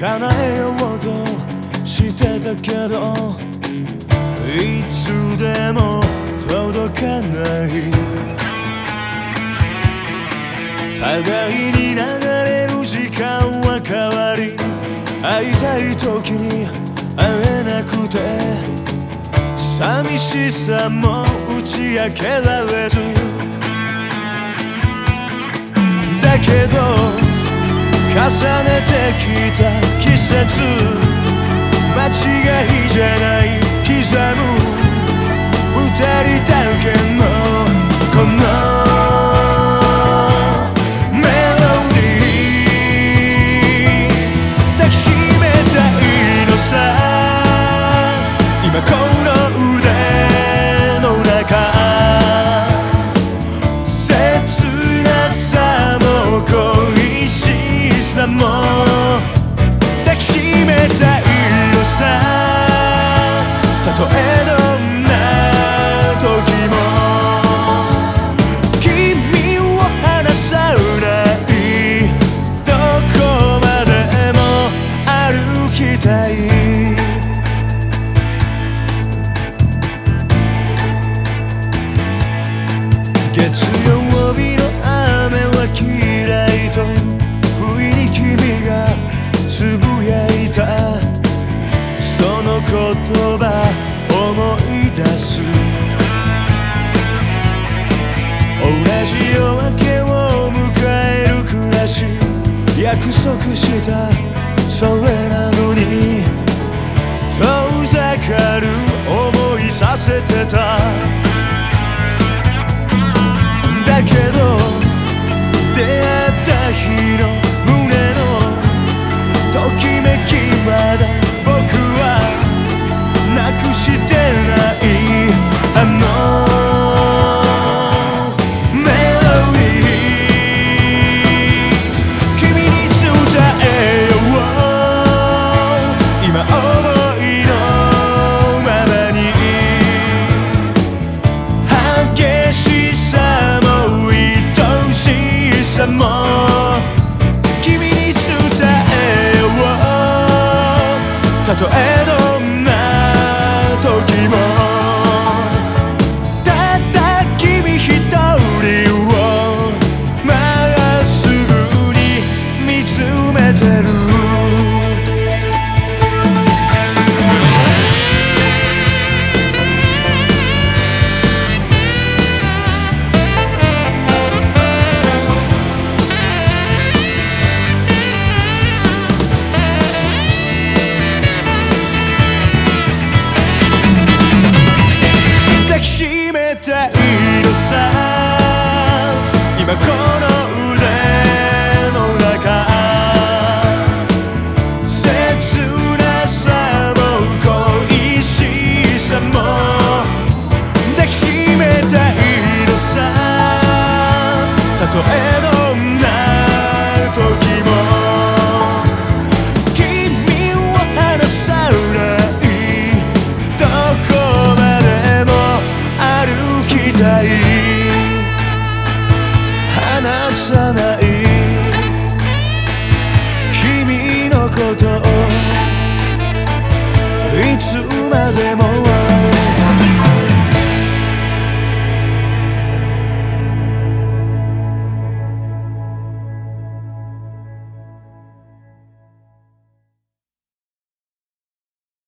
叶えようとしてたけどいつでも届かない。互いに流れる時間は変わり会いたい時に会えなくて寂しさも打ち明けられず。だけど重ねてきた季節月曜日の雨は嫌いと不意に君がつぶやいた。その言葉思い出す。同じ夜明けを迎える暮らし。約束した。それなのに。遠ざかる思いさせてた。たとえ離さない君のことをいつまでも